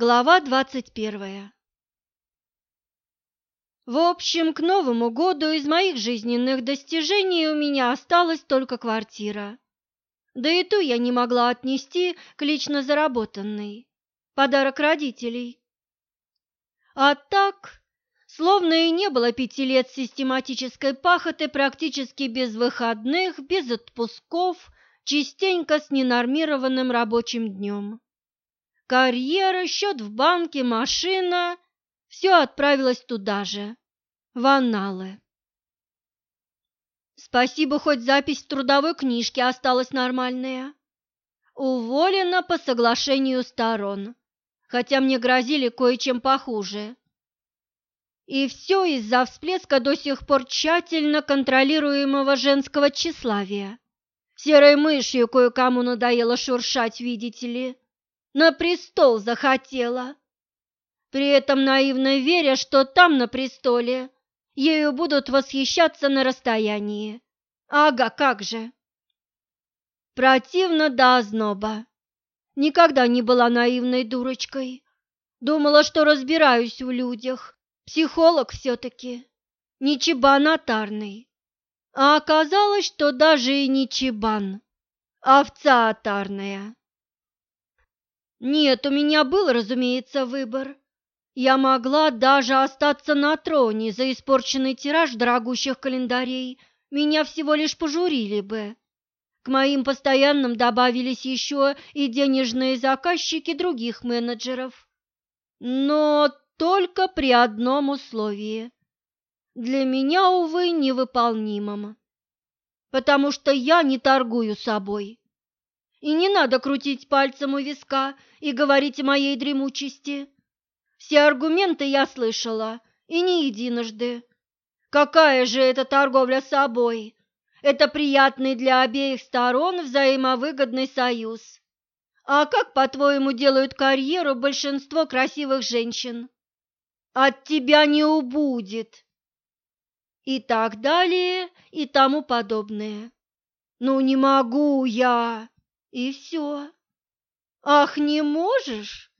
Глава двадцать первая В общем, к Новому году из моих жизненных достижений у меня осталась только квартира. Да и ту я не могла отнести к лично заработанной. Подарок родителей. А так, словно и не было пяти лет систематической пахоты практически без выходных, без отпусков, частенько с ненормированным рабочим днем. Карьера, счет в банке, машина – все отправилось туда же, в анналы. Спасибо, хоть запись в трудовой книжке осталась нормальная. Уволена по соглашению сторон, хотя мне грозили кое-чем похуже. И все из-за всплеска до сих пор тщательно контролируемого женского тщеславия. Серой мышью кое-кому надоело шуршать, видите ли на престол захотела. При этом наивно веря, что там, на престоле, ею будут восхищаться на расстоянии. Ага, как же! Противно до озноба. Никогда не была наивной дурочкой. Думала, что разбираюсь в людях. Психолог все-таки. Не чебан атарный. А оказалось, что даже и не чебан. Овца атарная. Нет, у меня был, разумеется, выбор. Я могла даже остаться на троне за испорченный тираж дорогущих календарей. Меня всего лишь пожурили бы. К моим постоянным добавились еще и денежные заказчики других менеджеров. Но только при одном условии. Для меня, увы, невыполнимом. Потому что я не торгую собой. И не надо крутить пальцем у виска и говорить о моей дремучести. Все аргументы я слышала, и не единожды. Какая же это торговля собой? Это приятный для обеих сторон взаимовыгодный союз. А как, по-твоему, делают карьеру большинство красивых женщин? От тебя не убудет. И так далее, и тому подобное. Ну не могу я. И все. Ах, не можешь?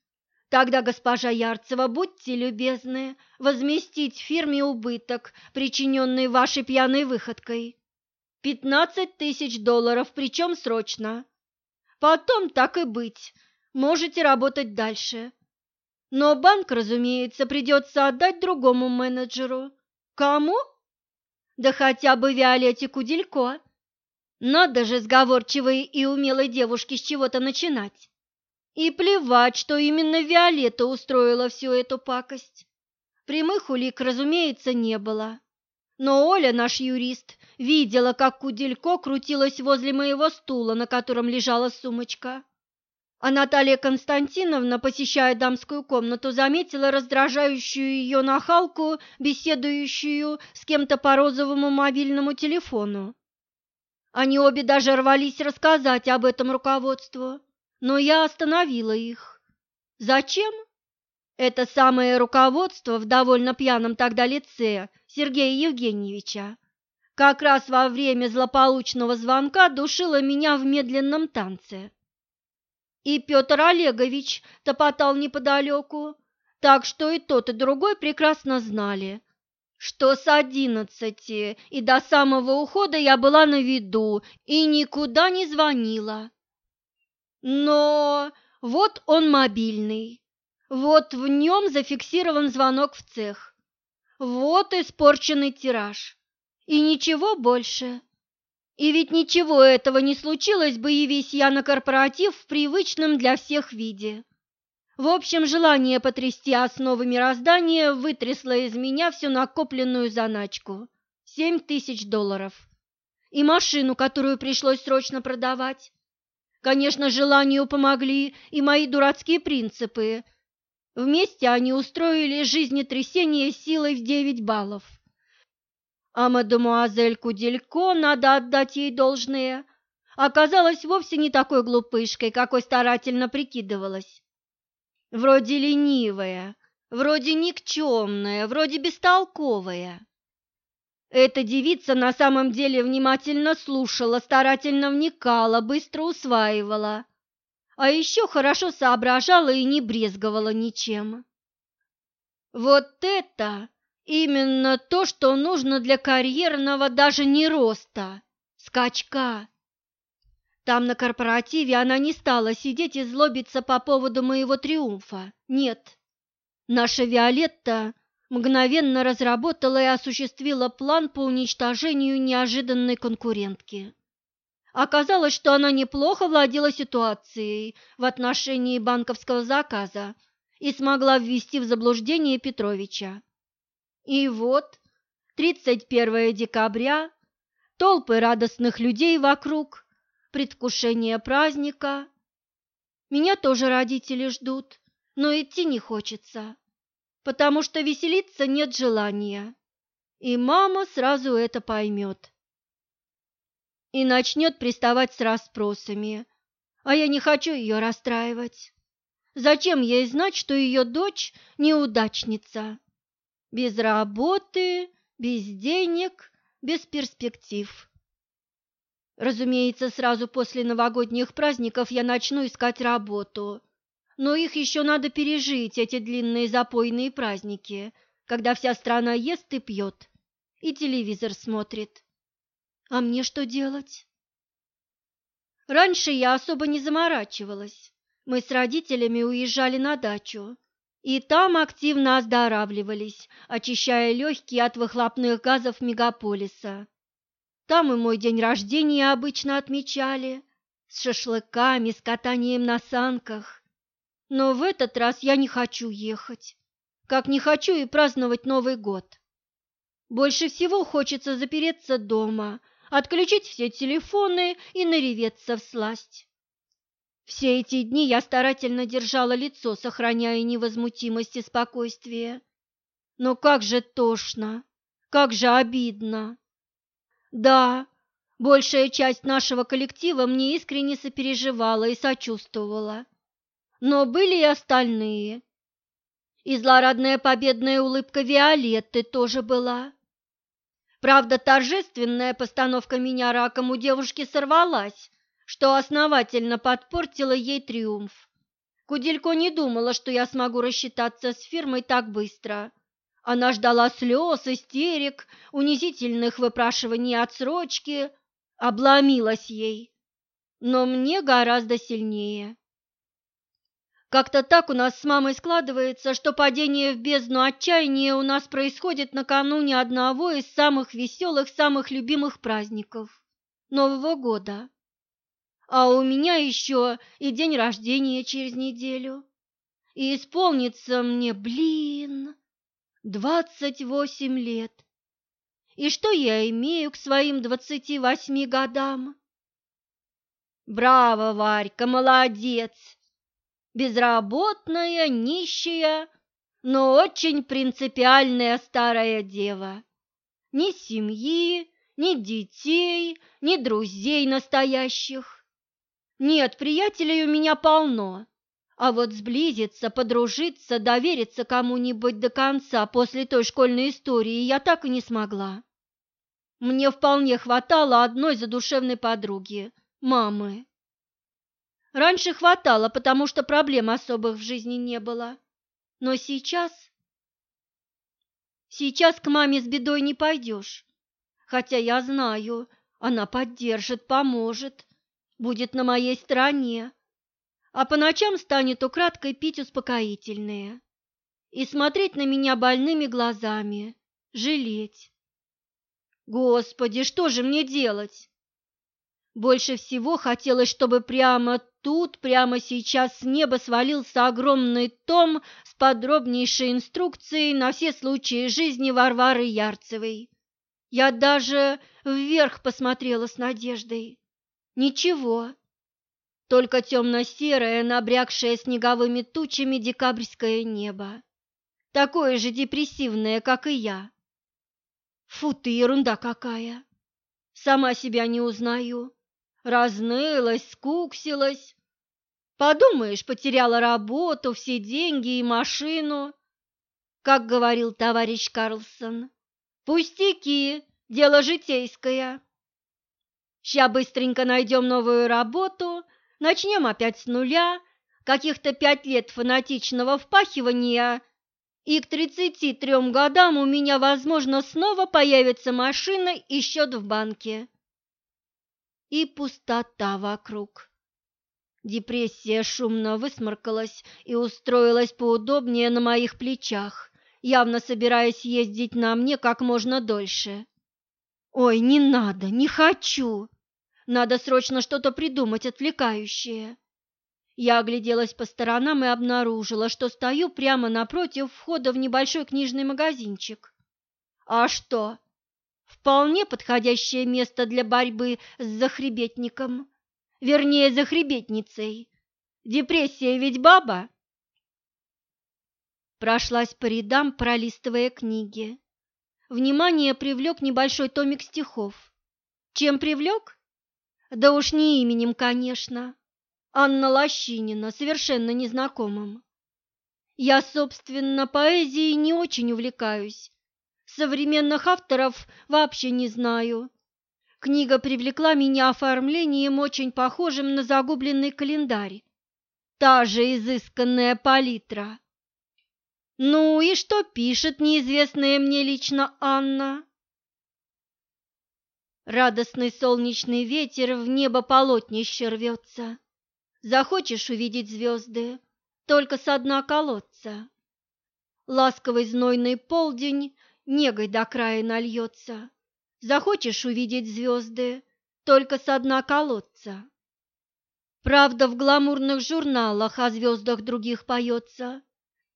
Тогда, госпожа Ярцева, будьте любезны возместить фирме убыток, причиненный вашей пьяной выходкой. Пятнадцать тысяч долларов, причем срочно. Потом, так и быть, можете работать дальше. Но банк, разумеется, придется отдать другому менеджеру. Кому? Да хотя бы Виолетте Куделько. Надо же сговорчивой и умелой девушке с чего-то начинать. И плевать, что именно Виолетта устроила всю эту пакость. Прямых улик, разумеется, не было. Но Оля, наш юрист, видела, как Куделько крутилась возле моего стула, на котором лежала сумочка. А Наталья Константиновна, посещая дамскую комнату, заметила раздражающую ее нахалку, беседующую с кем-то по розовому мобильному телефону. Они обе даже рвались рассказать об этом руководству, но я остановила их. Зачем? Это самое руководство в довольно пьяном тогда лице Сергея Евгеньевича как раз во время злополучного звонка душило меня в медленном танце. И Петр Олегович топотал неподалеку, так что и тот, и другой прекрасно знали, что с одиннадцати и до самого ухода я была на виду и никуда не звонила. Но вот он мобильный, вот в нем зафиксирован звонок в цех, вот испорченный тираж, и ничего больше. И ведь ничего этого не случилось бы, явись я на корпоратив в привычном для всех виде. В общем, желание потрясти основы мироздания вытрясло из меня всю накопленную заначку – семь тысяч долларов. И машину, которую пришлось срочно продавать. Конечно, желанию помогли и мои дурацкие принципы. Вместе они устроили жизнетрясение силой в девять баллов. А мадемуазель Куделько, надо отдать ей должное, оказалась вовсе не такой глупышкой, какой старательно прикидывалась. Вроде ленивая, вроде никчемная, вроде бестолковая. Эта девица на самом деле внимательно слушала, старательно вникала, быстро усваивала. а еще хорошо соображала и не брезговала ничем. Вот это именно то, что нужно для карьерного даже не роста, скачка. Там на корпоративе она не стала сидеть и злобиться по поводу моего триумфа. Нет. Наша Виолетта мгновенно разработала и осуществила план по уничтожению неожиданной конкурентки. Оказалось, что она неплохо владела ситуацией в отношении банковского заказа и смогла ввести в заблуждение Петровича. И вот, 31 декабря, толпы радостных людей вокруг, предвкушение праздника. Меня тоже родители ждут, но идти не хочется, потому что веселиться нет желания, и мама сразу это поймет и начнет приставать с расспросами, а я не хочу ее расстраивать. Зачем ей знать, что ее дочь неудачница? Без работы, без денег, без перспектив. Разумеется, сразу после новогодних праздников я начну искать работу, но их еще надо пережить, эти длинные запойные праздники, когда вся страна ест и пьет, и телевизор смотрит. А мне что делать? Раньше я особо не заморачивалась. Мы с родителями уезжали на дачу, и там активно оздоравливались, очищая легкие от выхлопных газов мегаполиса. Там и мой день рождения обычно отмечали, с шашлыками, с катанием на санках. Но в этот раз я не хочу ехать, как не хочу и праздновать Новый год. Больше всего хочется запереться дома, отключить все телефоны и нареветься в сласть. Все эти дни я старательно держала лицо, сохраняя невозмутимость и спокойствие. Но как же тошно, как же обидно. Да, большая часть нашего коллектива мне искренне сопереживала и сочувствовала. Но были и остальные. И злорадная победная улыбка Виолетты тоже была. Правда, торжественная постановка меня раком у девушки сорвалась, что основательно подпортило ей триумф. Куделько не думала, что я смогу рассчитаться с фирмой так быстро. Она ждала слез, истерик, унизительных выпрашиваний отсрочки, обломилась ей. Но мне гораздо сильнее. Как-то так у нас с мамой складывается, что падение в бездну отчаяния у нас происходит накануне одного из самых веселых, самых любимых праздников – Нового года. А у меня еще и день рождения через неделю. И исполнится мне, блин, двадцать восемь лет. И что я имею к своим двадцати восьми годам? Браво, Варька, молодец! безработная, нищая, но очень принципиальная старая дева. Ни семьи, ни детей, ни друзей настоящих. Нет, приятелей у меня полно, а вот сблизиться, подружиться, довериться кому-нибудь до конца после той школьной истории я так и не смогла. Мне вполне хватало одной задушевной подруги, мамы. Раньше хватало, потому что проблем особых в жизни не было. Но сейчас... Сейчас к маме с бедой не пойдешь. Хотя я знаю, она поддержит, поможет, будет на моей стороне. А по ночам станет украдкой пить успокоительные и смотреть на меня больными глазами, жалеть. Господи, что же мне делать? Больше всего хотелось, чтобы прямо тут, прямо сейчас с неба свалился огромный том с подробнейшей инструкцией на все случаи жизни Варвары Ярцевой. Я даже вверх посмотрела с надеждой. Ничего, только темно-серое, набрякшее снеговыми тучами декабрьское небо. Такое же депрессивное, как и я. Фу ты, ерунда какая! Сама себя не узнаю разнылась, скуксилась. Подумаешь, потеряла работу, все деньги и машину. Как говорил товарищ Карлсон, пустяки, дело житейское. Ща быстренько найдем новую работу, Начнем опять с нуля, каких-то пять лет фанатичного впахивания, и к тридцати трем годам у меня, возможно, снова появится машина и счет в банке. И пустота вокруг. Депрессия шумно высморкалась и устроилась поудобнее на моих плечах, явно собираясь ездить на мне как можно дольше. «Ой, не надо, не хочу! Надо срочно что-то придумать отвлекающее!» Я огляделась по сторонам и обнаружила, что стою прямо напротив входа в небольшой книжный магазинчик. А что? Вполне подходящее место для борьбы с захребетником. Вернее, захребетницей. Депрессия ведь баба. Прошлась по рядам, пролистывая книги. Внимание привлек небольшой томик стихов. Чем привлек? Да уж не именем, конечно. Анна Лощинина, совершенно незнакомым. Я, собственно, поэзией не очень увлекаюсь. Современных авторов вообще не знаю. Книга привлекла меня оформлением, очень похожим на загубленный календарь. Та же изысканная палитра. Ну и что пишет неизвестная мне лично Анна? Радостный солнечный ветер в небо полотнище рвется. Захочешь увидеть звезды, только со дна колодца. Ласковый знойный полдень негой до края нальется. Захочешь увидеть звезды, только со дна колодца. Правда, в гламурных журналах о звездах других поется.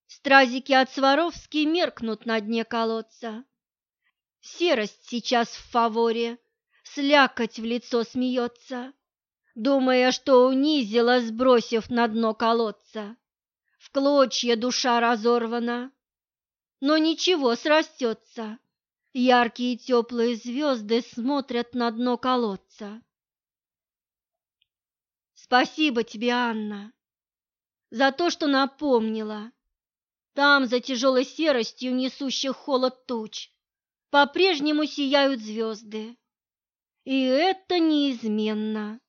Стразики от Сваровски меркнут на дне колодца. Серость сейчас в фаворе, слякоть в лицо смеется думая, что унизила, сбросив на дно колодца. В клочья душа разорвана, но ничего, срастется. Яркие теплые звезды смотрят на дно колодца. Спасибо тебе, Анна, за то, что напомнила. Там, за тяжелой серостью несущих холод туч, по-прежнему сияют звезды. И это неизменно.